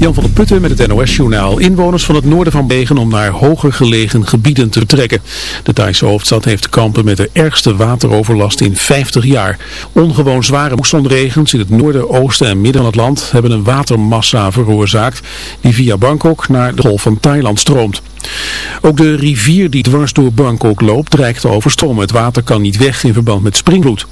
Jan van der Putten met het NOS-journaal. Inwoners van het noorden van Begen om naar hoger gelegen gebieden te trekken. De Thaise hoofdstad heeft kampen met de ergste wateroverlast in 50 jaar. Ongewoon zware moessonregens in het noorden, oosten en midden van het land hebben een watermassa veroorzaakt die via Bangkok naar de golf van Thailand stroomt. Ook de rivier die dwars door Bangkok loopt dreigt te overstromen. Het water kan niet weg in verband met springvloed.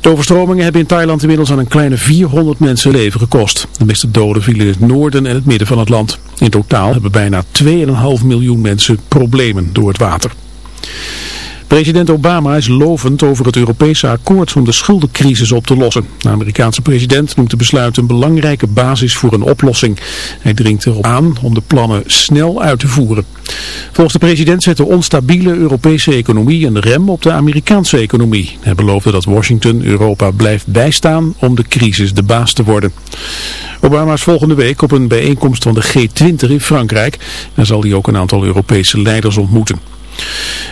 De overstromingen hebben in Thailand inmiddels aan een kleine 400 mensen leven gekost. De meeste doden vielen in het noorden en het midden van het land. In totaal hebben bijna 2,5 miljoen mensen problemen door het water. President Obama is lovend over het Europese akkoord om de schuldencrisis op te lossen. De Amerikaanse president noemt de besluit een belangrijke basis voor een oplossing. Hij dringt erop aan om de plannen snel uit te voeren. Volgens de president zet de onstabiele Europese economie een rem op de Amerikaanse economie. Hij beloofde dat Washington Europa blijft bijstaan om de crisis de baas te worden. Obama is volgende week op een bijeenkomst van de G20 in Frankrijk. Daar zal hij ook een aantal Europese leiders ontmoeten.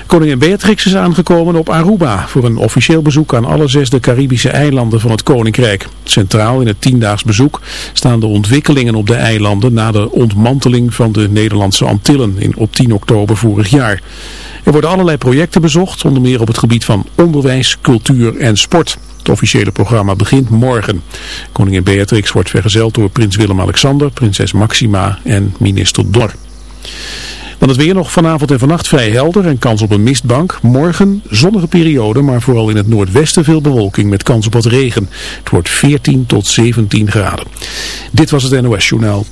Koningin Beatrix is aangekomen op Aruba voor een officieel bezoek aan alle zes de Caribische eilanden van het Koninkrijk. Centraal in het tiendaags bezoek staan de ontwikkelingen op de eilanden na de ontmanteling van de Nederlandse Antillen in, op 10 oktober vorig jaar. Er worden allerlei projecten bezocht, onder meer op het gebied van onderwijs, cultuur en sport. Het officiële programma begint morgen. Koningin Beatrix wordt vergezeld door prins Willem-Alexander, prinses Maxima en minister Dor. Dan het weer nog vanavond en vannacht vrij helder en kans op een mistbank. Morgen zonnige periode, maar vooral in het noordwesten veel bewolking met kans op wat regen. Het wordt 14 tot 17 graden. Dit was het NOS Journaal.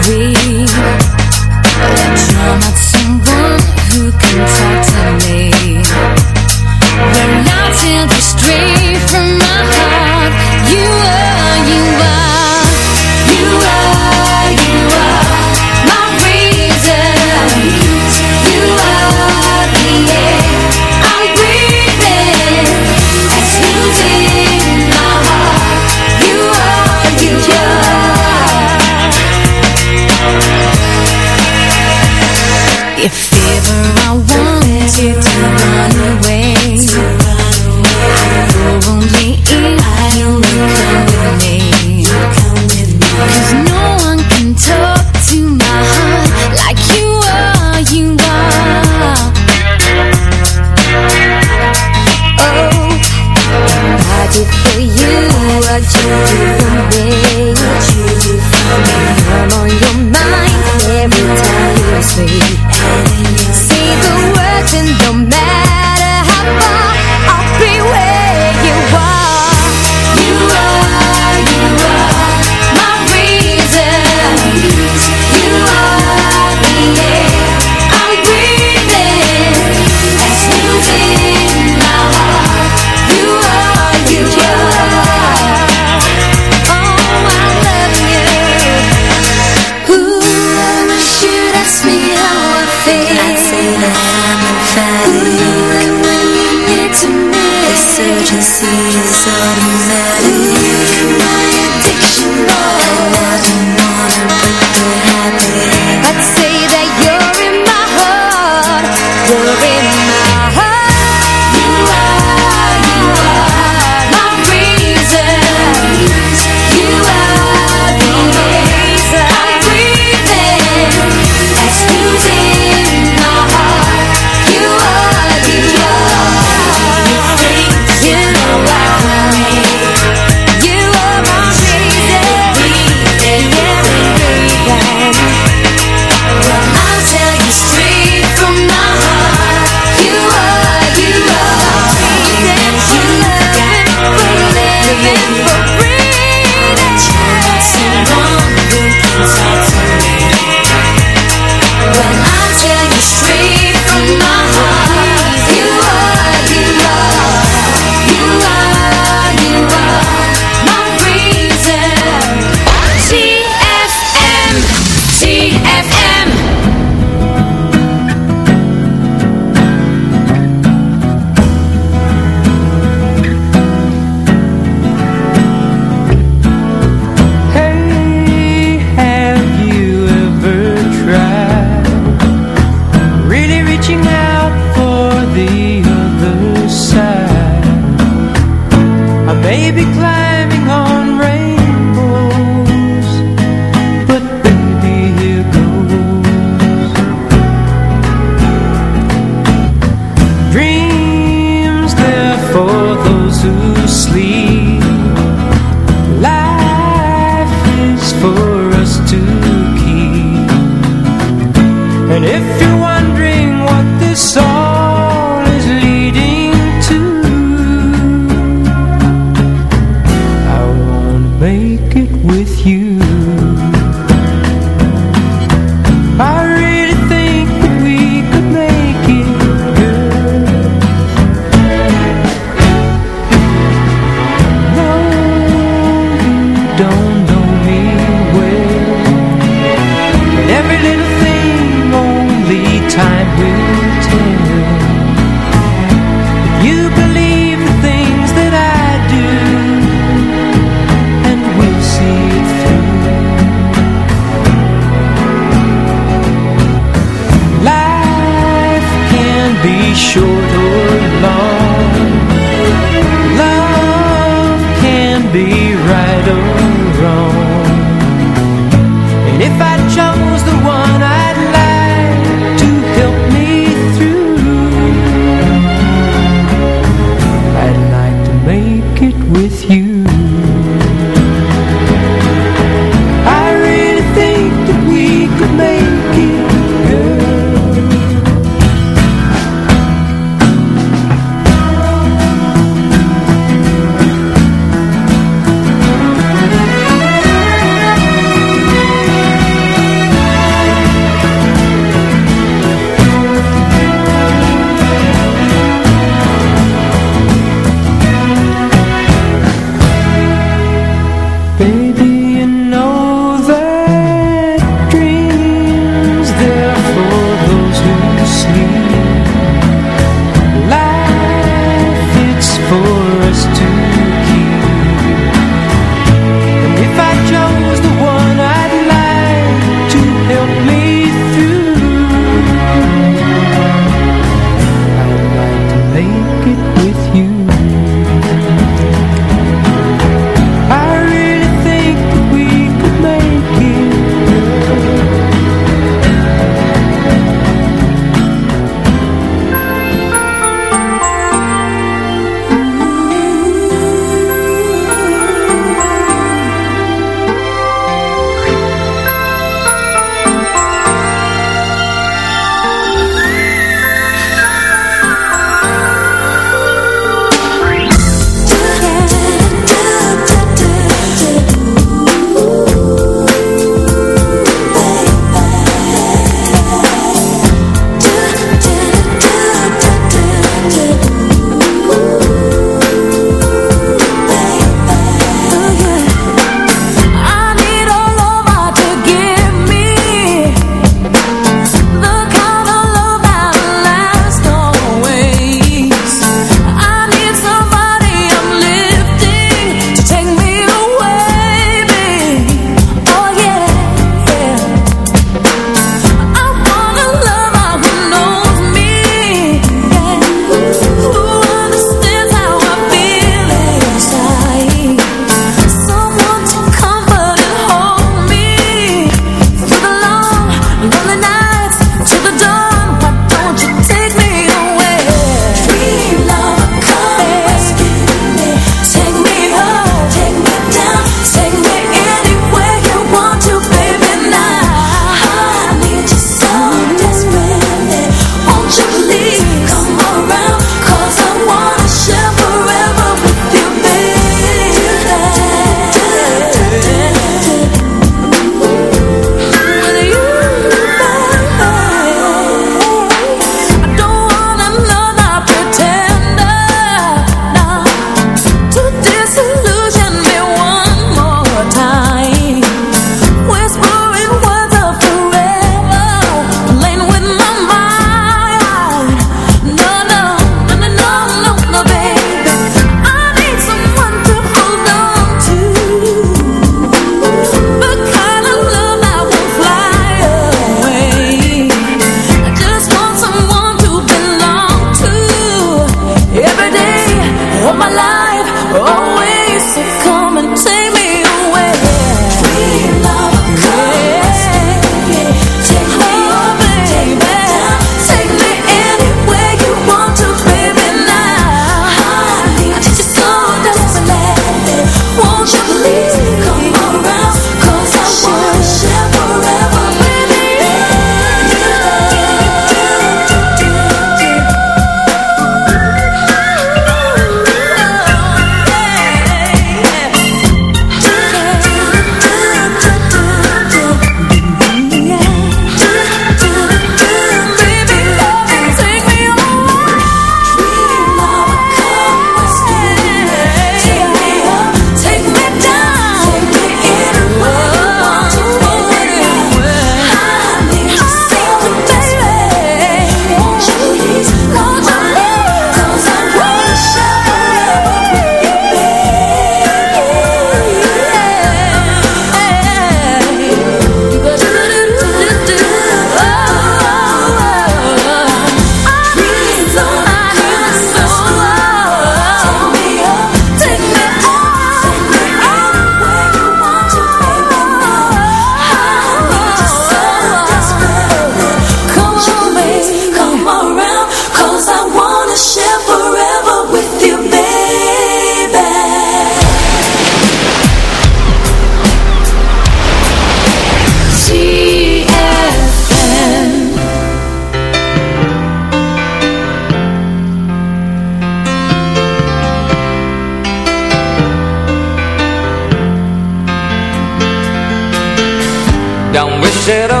cero.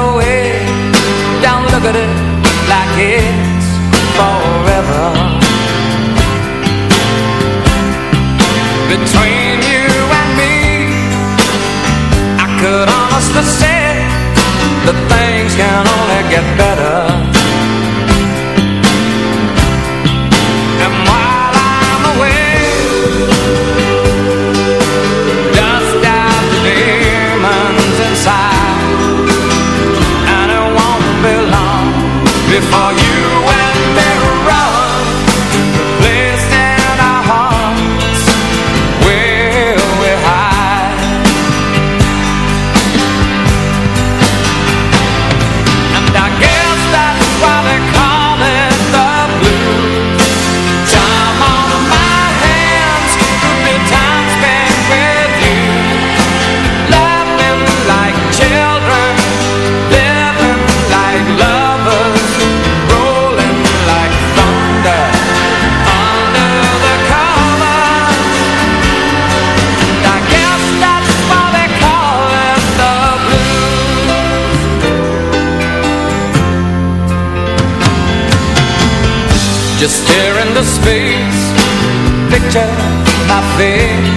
Picture my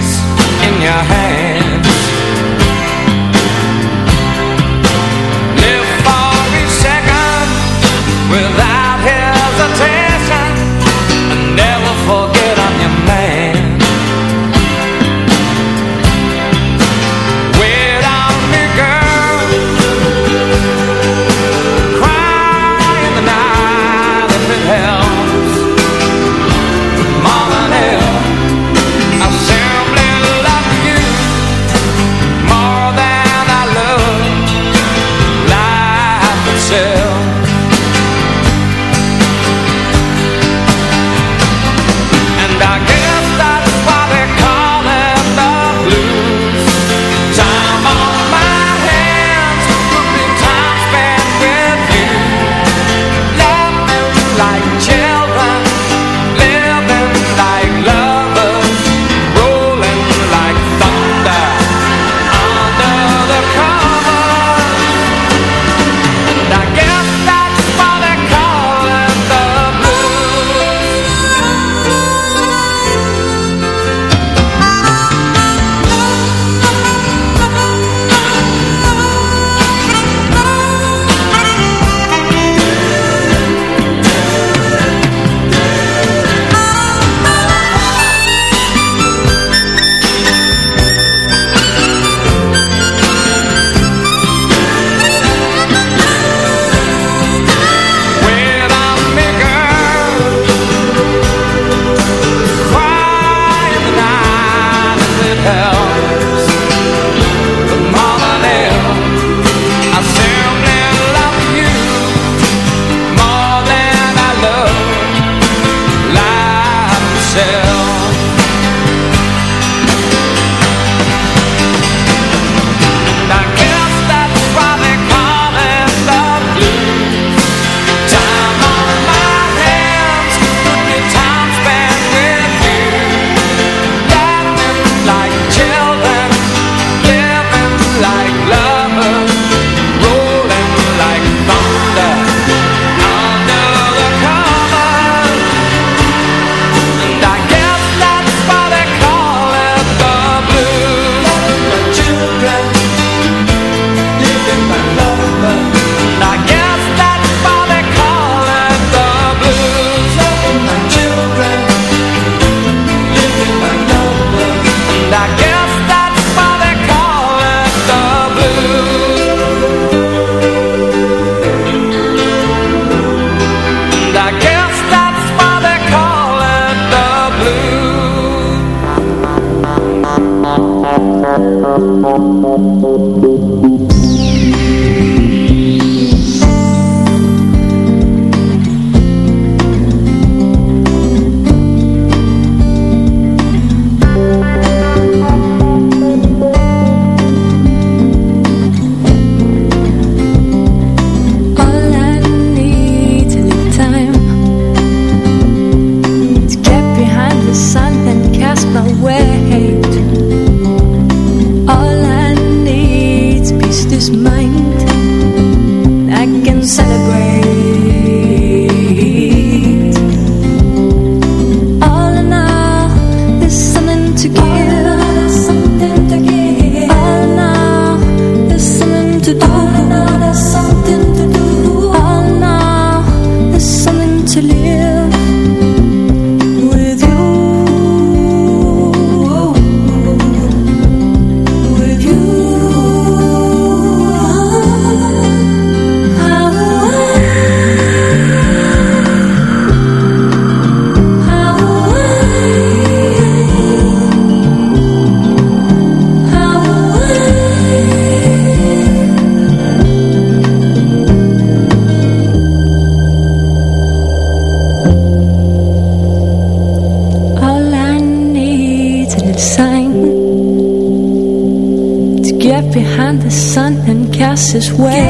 nicest way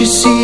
you see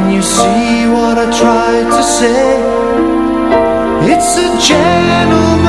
Can you see what I tried to say? It's a gentle.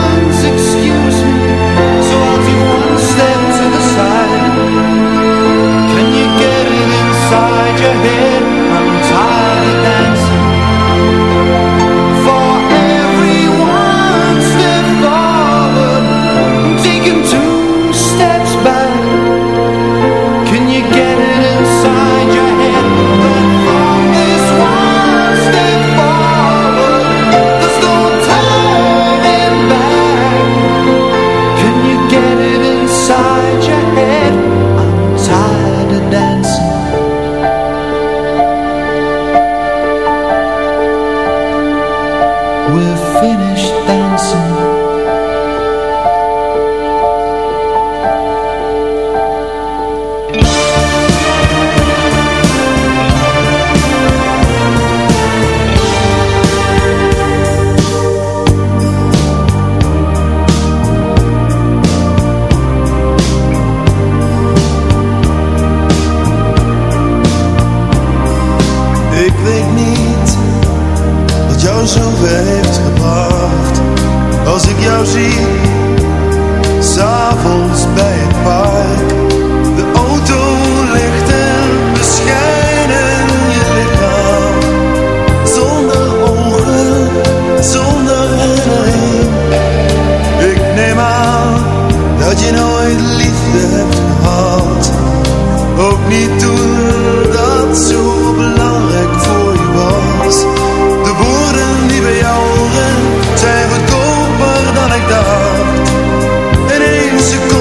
ce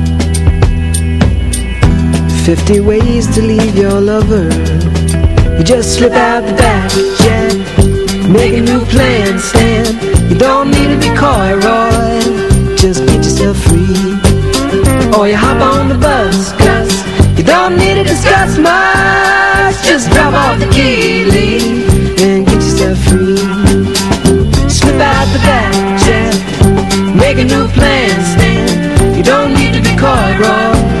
50 ways to leave your lover. You just slip out the back, yeah. Make a new plan, stand You don't need to be coy, Roy. Just get yourself free. Or you hop on the bus, Gus You don't need to discuss much. Just drop off the key, Lee And get yourself free. Slip out the back, Jack Make a new plan, Stan. You don't need to be coy, Roy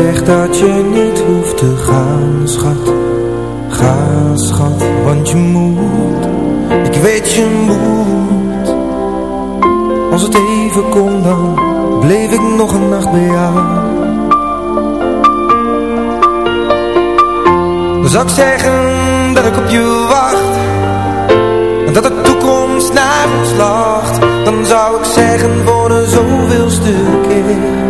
Zeg dat je niet hoeft te gaan, schat. Ga, schat, want je moet. Ik weet je moet. Als het even kon dan, bleef ik nog een nacht bij jou. Dan zou ik zeggen dat ik op je wacht En dat de toekomst naar ons lacht Dan zou ik zeggen voor de zoveelste keer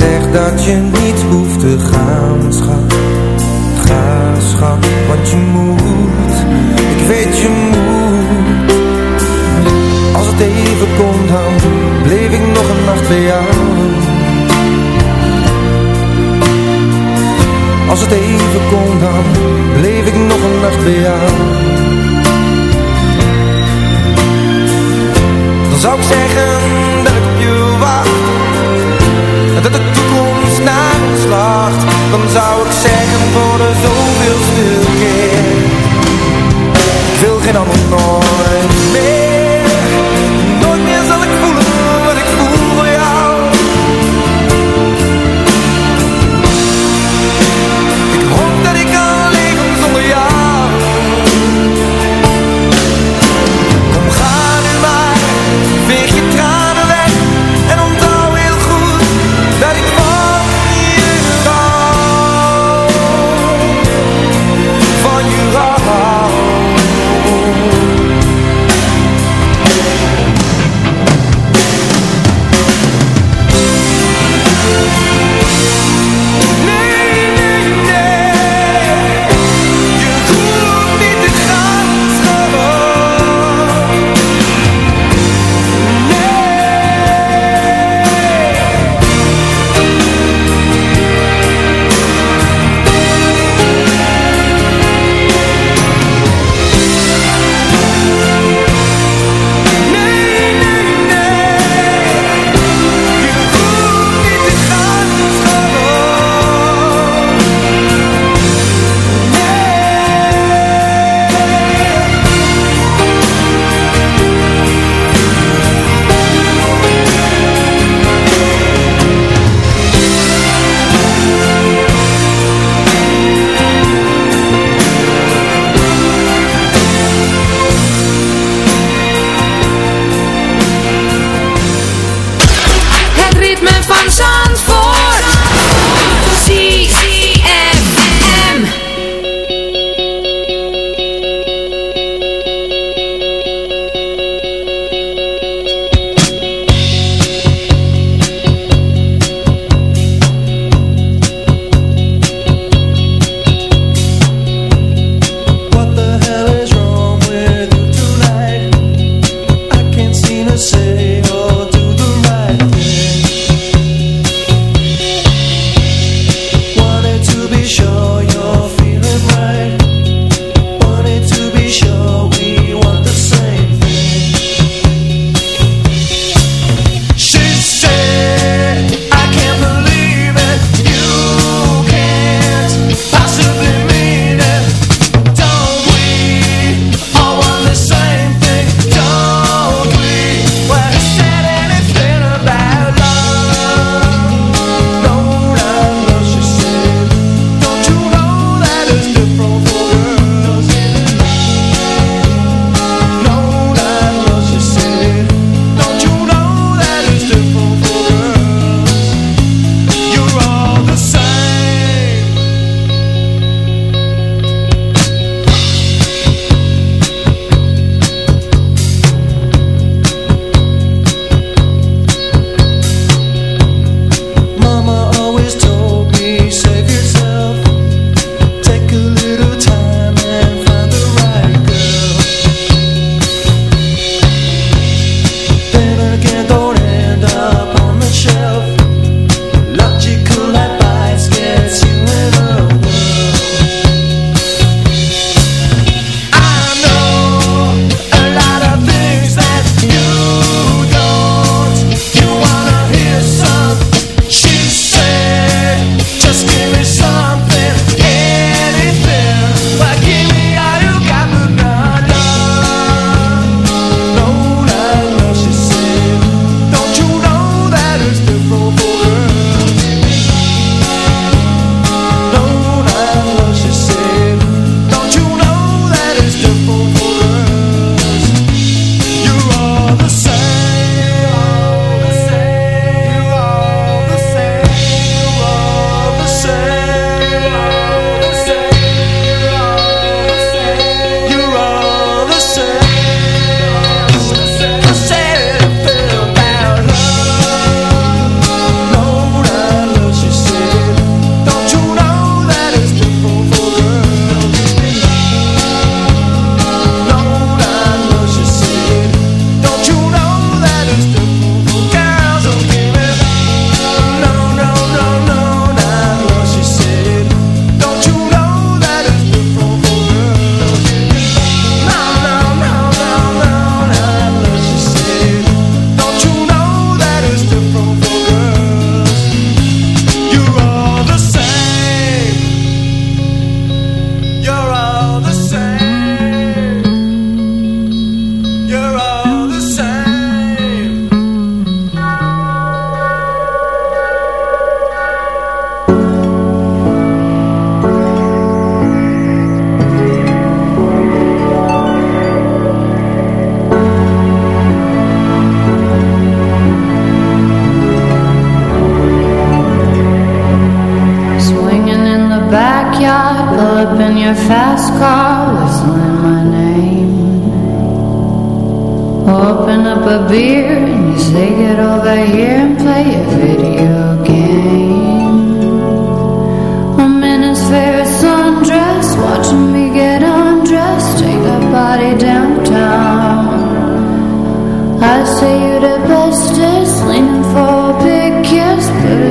Zeg dat je niet hoeft te gaan, schat. Ga, schat, want je moet. Ik weet je moet. Als het even komt dan Bleef ik nog een nacht bij jou. Als het even kon dan bleef ik nog een nacht bij jou. Dan zou ik zeggen Dan zou ik zeggen voor de zoveelste keer? Ik geen ander nooit meer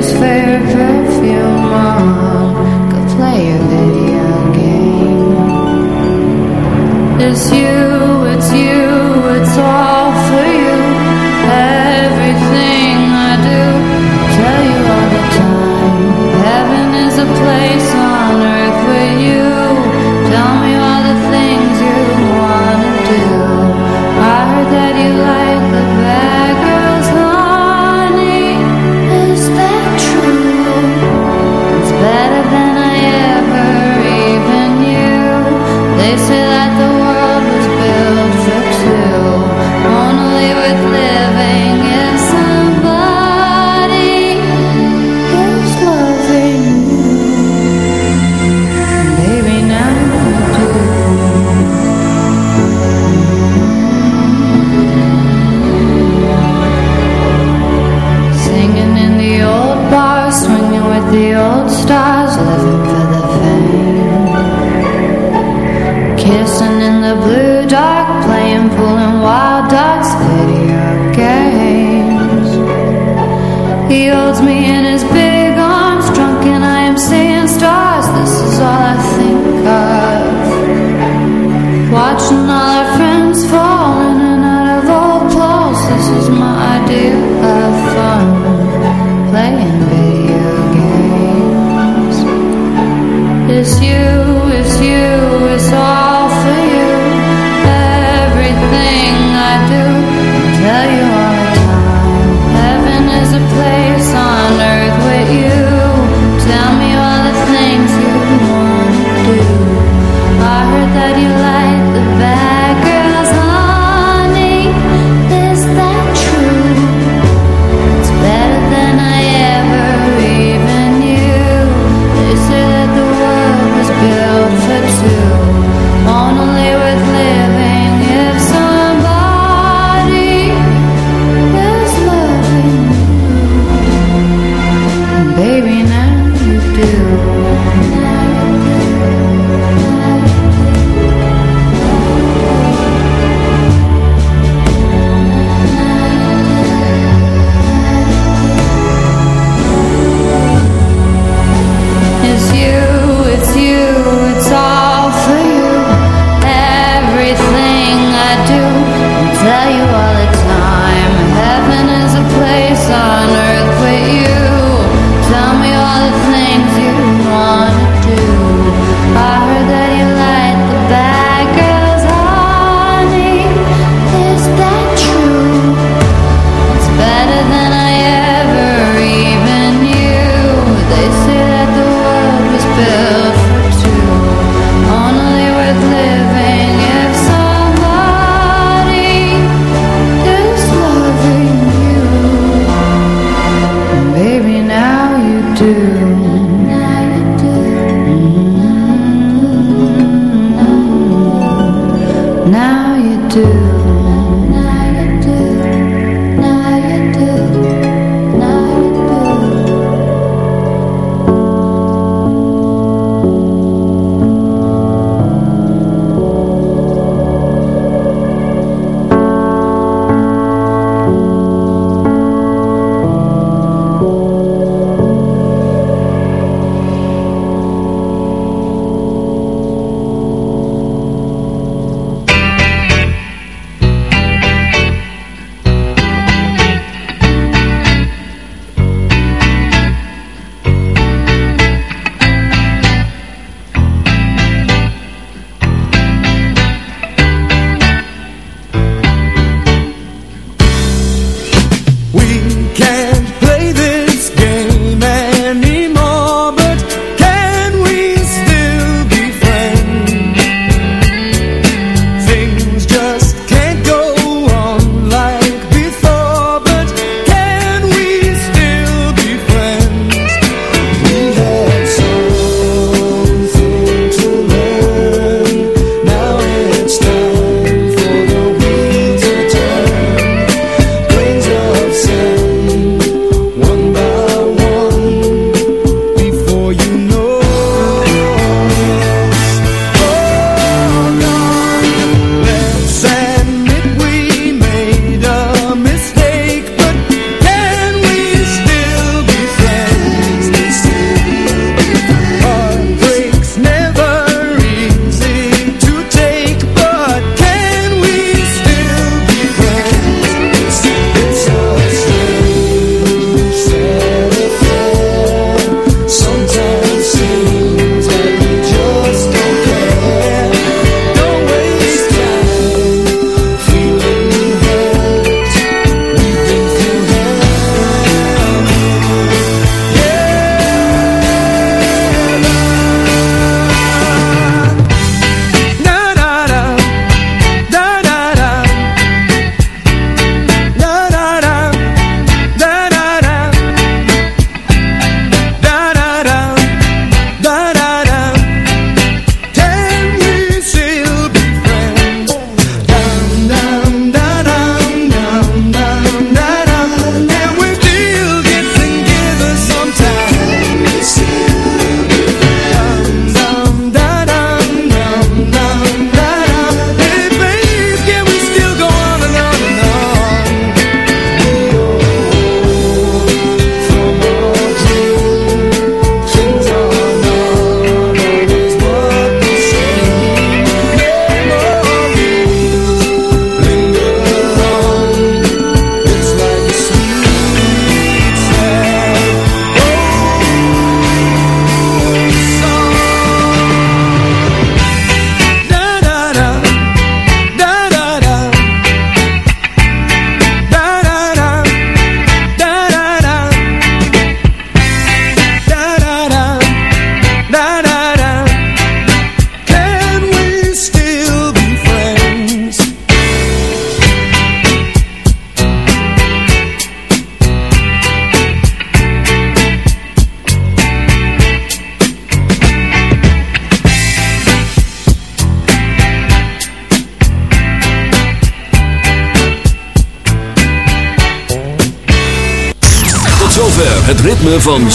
His favorite perfume on.